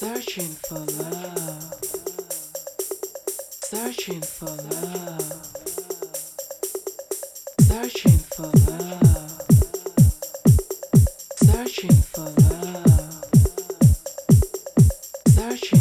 Searching for love. Searching for love. Searching for love. Searching for love. Searching.